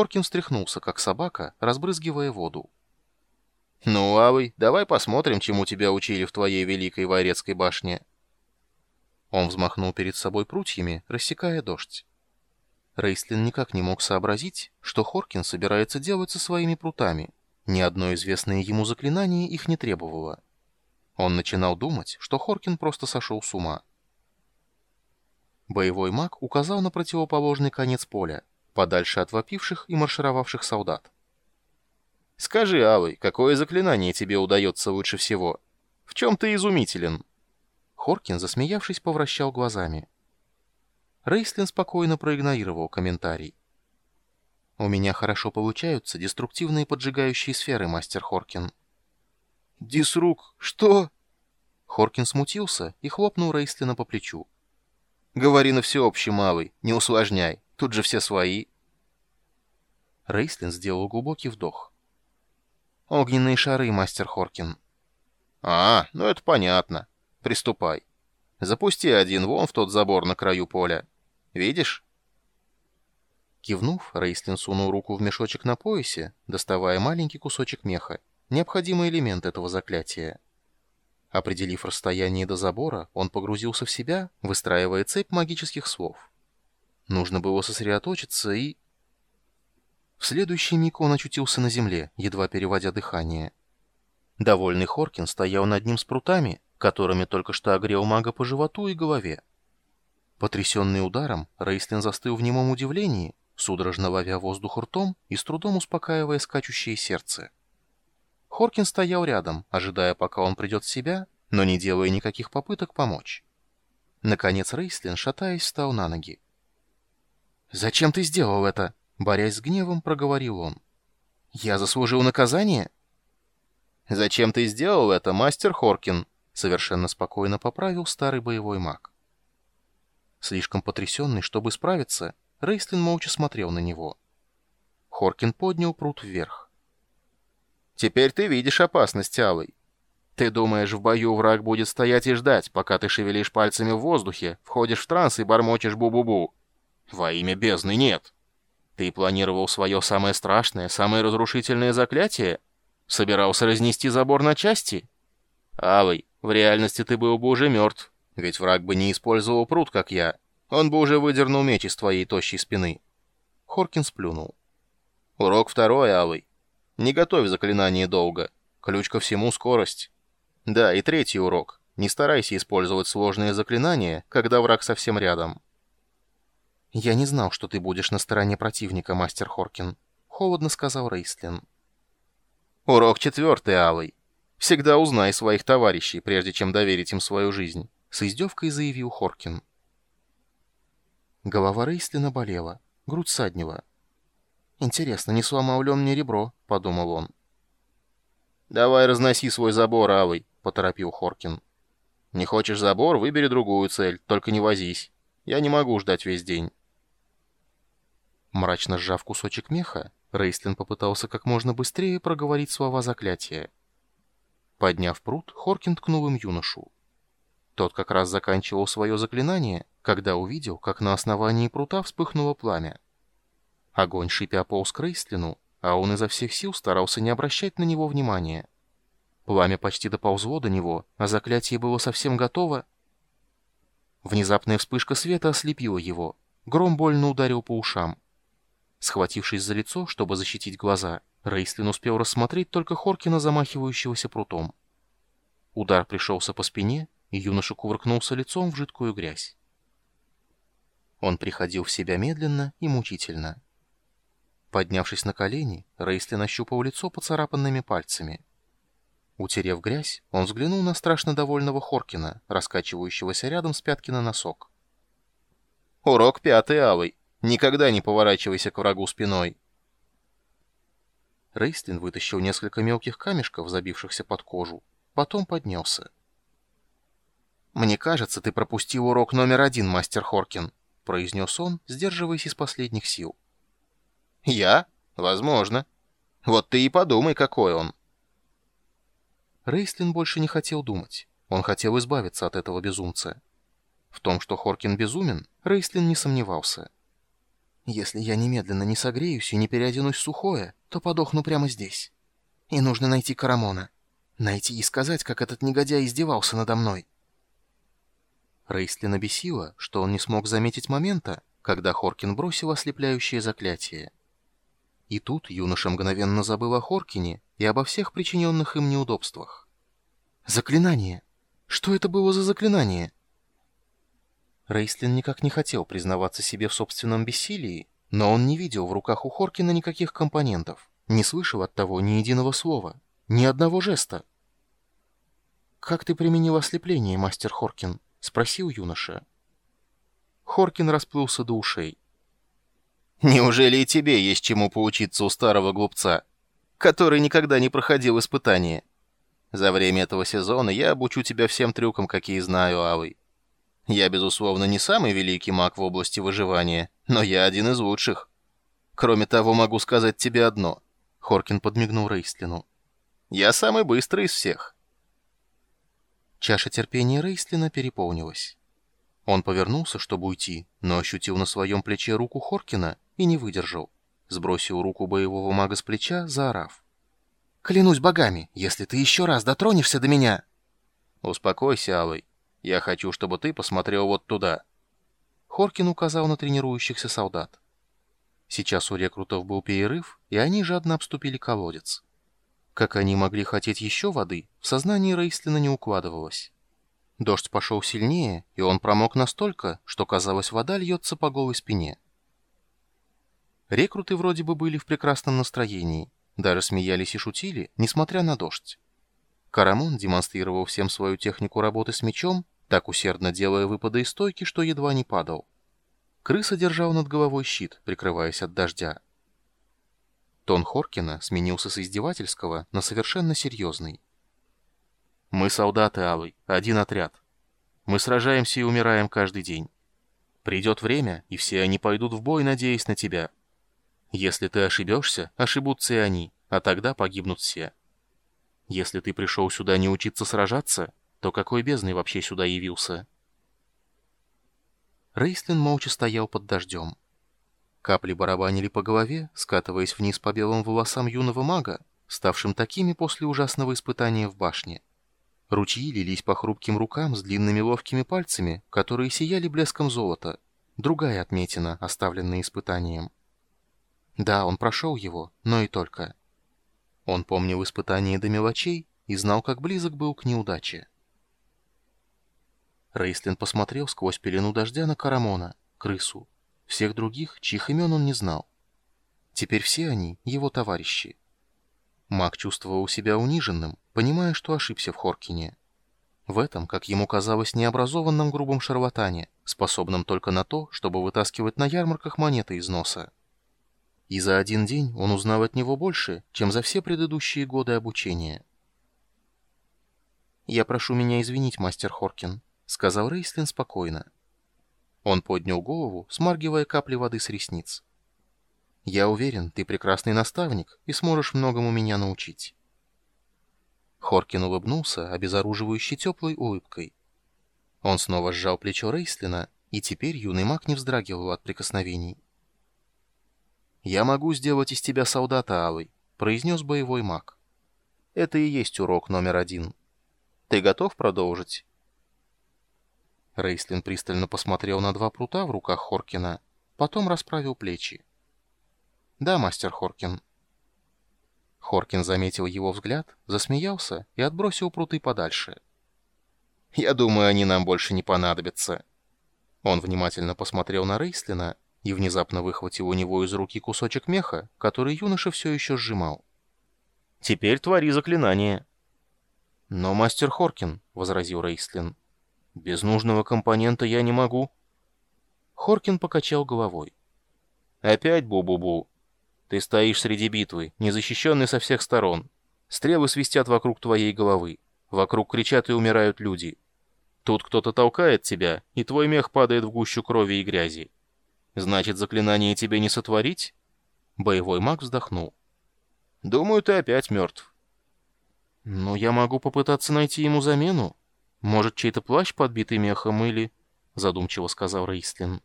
Хоркин встряхнулся, как собака, разбрызгивая воду. «Ну, Авый, давай посмотрим, чему тебя учили в твоей великой Вайрецкой башне». Он взмахнул перед собой прутьями, рассекая дождь. Рейслин никак не мог сообразить, что Хоркин собирается делать со своими прутами. Ни одно известное ему заклинание их не требовало. Он начинал думать, что Хоркин просто сошел с ума. Боевой маг указал на противоположный конец поля, подальше от вопивших и маршировавших солдат. «Скажи, Алый, какое заклинание тебе удается лучше всего? В чем ты изумителен?» Хоркин, засмеявшись, повращал глазами. Рейслин спокойно проигнорировал комментарий. «У меня хорошо получаются деструктивные поджигающие сферы, мастер Хоркин». «Дисрук? Что?» Хоркин смутился и хлопнул Рейслина по плечу. «Говори на всеобщий, малый, не усложняй, тут же все свои». Рейслин сделал глубокий вдох. «Огненные шары, мастер Хоркин». «А, ну это понятно. Приступай. Запусти один вон в тот забор на краю поля. Видишь?» Кивнув, Рейслин сунул руку в мешочек на поясе, доставая маленький кусочек меха, необходимый элемент этого заклятия. Определив расстояние до забора, он погрузился в себя, выстраивая цепь магических слов. Нужно было сосредоточиться и... В следующий миг он очутился на земле, едва переводя дыхание. Довольный Хоркин стоял над ним с прутами, которыми только что огрел мага по животу и голове. Потрясенный ударом, Рейслин застыл в немом удивлении, судорожно ловя воздух ртом и с трудом успокаивая скачущее сердце. Хоркин стоял рядом, ожидая, пока он придет в себя, но не делая никаких попыток помочь. Наконец Рейслин, шатаясь, встал на ноги. «Зачем ты сделал это?» Борясь с гневом, проговорил он. «Я заслужил наказание?» «Зачем ты сделал это, мастер Хоркин?» Совершенно спокойно поправил старый боевой маг. Слишком потрясенный, чтобы справиться, Рейслин молча смотрел на него. Хоркин поднял пруд вверх. «Теперь ты видишь опасность, Алый. Ты думаешь, в бою враг будет стоять и ждать, пока ты шевелишь пальцами в воздухе, входишь в транс и бормочешь бу-бу-бу? Во имя бездны нет!» Ты планировал свое самое страшное, самое разрушительное заклятие? Собирался разнести забор на части? Алый, в реальности ты был бы уже мертв, ведь враг бы не использовал пруд, как я. Он бы уже выдернул меч из твоей тощей спины. Хоркин сплюнул. Урок второй, Алый. Не готовь заклинание долго. Ключ ко всему — скорость. Да, и третий урок. Не старайся использовать сложные заклинания, когда враг совсем рядом. «Я не знал, что ты будешь на стороне противника, мастер Хоркин», — холодно сказал Рейстлин. «Урок четвертый, Алый. Всегда узнай своих товарищей, прежде чем доверить им свою жизнь», — с издевкой заявил Хоркин. Голова Рейстлина болела, грудь саднила. «Интересно, не сломал ли он мне ребро?» — подумал он. «Давай разноси свой забор, Алый», — поторопил Хоркин. «Не хочешь забор, выбери другую цель, только не возись. Я не могу ждать весь день». Мрачно сжав кусочек меха, Рейстлин попытался как можно быстрее проговорить слова заклятия. Подняв пруд, Хоркин ткнул им юношу. Тот как раз заканчивал свое заклинание, когда увидел, как на основании прута вспыхнуло пламя. Огонь шипя полз к Рейстлину, а он изо всех сил старался не обращать на него внимания. Пламя почти доползло до него, а заклятие было совсем готово. Внезапная вспышка света ослепила его. Гром больно ударил по ушам. Схватившись за лицо, чтобы защитить глаза, Рейслин успел рассмотреть только Хоркина, замахивающегося прутом. Удар пришелся по спине, и юноша кувыркнулся лицом в жидкую грязь. Он приходил в себя медленно и мучительно. Поднявшись на колени, Рейслин ощупал лицо поцарапанными пальцами. Утерев грязь, он взглянул на страшно довольного Хоркина, раскачивающегося рядом с пятки на носок. «Урок пятый, Алый. Никогда не поворачивайся к врагу спиной. Рейстлин вытащил несколько мелких камешков, забившихся под кожу. Потом поднялся. «Мне кажется, ты пропустил урок номер один, мастер Хоркин», — произнес он, сдерживаясь из последних сил. «Я? Возможно. Вот ты и подумай, какой он». Рейстлин больше не хотел думать. Он хотел избавиться от этого безумца. В том, что Хоркин безумен, Рейстлин не сомневался. Если я немедленно не согреюсь и не переоденусь в сухое, то подохну прямо здесь. И нужно найти Карамона. Найти и сказать, как этот негодяй издевался надо мной. Рейстлина бесило, что он не смог заметить момента, когда Хоркин бросил ослепляющее заклятие. И тут юноша мгновенно забыл о Хоркине и обо всех причиненных им неудобствах. Заклинание! Что это было за заклинание? Рейстлин никак не хотел признаваться себе в собственном бессилии, но он не видел в руках у Хоркина никаких компонентов, не слышал от того ни единого слова, ни одного жеста. «Как ты применил ослепление, мастер Хоркин?» — спросил юноша. Хоркин расплылся до ушей. «Неужели и тебе есть чему поучиться у старого глупца, который никогда не проходил испытания? За время этого сезона я обучу тебя всем трюкам, какие знаю, Алый. Я, безусловно, не самый великий маг в области выживания, но я один из лучших. Кроме того, могу сказать тебе одно. Хоркин подмигнул Рейстлину. Я самый быстрый из всех. Чаша терпения Рейстлина переполнилась. Он повернулся, чтобы уйти, но ощутил на своем плече руку Хоркина и не выдержал. Сбросил руку боевого мага с плеча, заорав. «Клянусь богами, если ты еще раз дотронешься до меня...» «Успокойся, Алый. Я хочу, чтобы ты посмотрел вот туда». Хоркин указал на тренирующихся солдат. Сейчас у рекрутов был перерыв, и они жадно обступили колодец. Как они могли хотеть еще воды, в сознании Рейслина не укладывалось. Дождь пошел сильнее, и он промок настолько, что, казалось, вода льется по голой спине. Рекруты вроде бы были в прекрасном настроении, даже смеялись и шутили, несмотря на дождь. Карамон демонстрировал всем свою технику работы с мечом, так усердно делая выпады из стойки, что едва не падал. Крыса держал над головой щит, прикрываясь от дождя. Тон Хоркина сменился с издевательского на совершенно серьезный. «Мы солдаты, Алый, один отряд. Мы сражаемся и умираем каждый день. Придет время, и все они пойдут в бой, надеясь на тебя. Если ты ошибешься, ошибутся и они, а тогда погибнут все». Если ты пришел сюда не учиться сражаться, то какой бездной вообще сюда явился?» Рейслин молча стоял под дождем. Капли барабанили по голове, скатываясь вниз по белым волосам юного мага, ставшим такими после ужасного испытания в башне. Ручьи лились по хрупким рукам с длинными ловкими пальцами, которые сияли блеском золота. Другая отметина, оставленная испытанием. Да, он прошел его, но и только. Он помнил испытания до мелочей и знал, как близок был к неудаче. Рейслин посмотрел сквозь пелену дождя на Карамона, крысу, всех других, чьих имен он не знал. Теперь все они — его товарищи. Маг чувствовал себя униженным, понимая, что ошибся в Хоркине. В этом, как ему казалось, необразованном грубом шарлатане, способном только на то, чтобы вытаскивать на ярмарках монеты из носа. И за один день он узнал от него больше, чем за все предыдущие годы обучения. «Я прошу меня извинить, мастер Хоркин», — сказал Рейслин спокойно. Он поднял голову, смаргивая капли воды с ресниц. «Я уверен, ты прекрасный наставник и сможешь многому меня научить». Хоркин улыбнулся, обезоруживающей теплой улыбкой. Он снова сжал плечо Рейслина, и теперь юный маг не вздрагивал от прикосновений. «Я могу сделать из тебя солдата, Алый», — произнес боевой маг. «Это и есть урок номер один. Ты готов продолжить?» Рейслин пристально посмотрел на два прута в руках Хоркина, потом расправил плечи. «Да, мастер Хоркин». Хоркин заметил его взгляд, засмеялся и отбросил пруты подальше. «Я думаю, они нам больше не понадобятся». Он внимательно посмотрел на Рейслина и внезапно выхватил у него из руки кусочек меха, который юноша все еще сжимал. «Теперь твори заклинание». «Но, мастер Хоркин», — возразил Рейслин, — «без нужного компонента я не могу». Хоркин покачал головой. «Опять бу-бу-бу. Ты стоишь среди битвы, незащищенный со всех сторон. Стрелы свистят вокруг твоей головы. Вокруг кричат и умирают люди. Тут кто-то толкает тебя, и твой мех падает в гущу крови и грязи. Значит, заклинание тебе не сотворить? Боевой маг вздохнул. Думаю, ты опять мертв. Но я могу попытаться найти ему замену. Может, чей-то плащ, подбитый мехом, или... Задумчиво сказал Рейслин.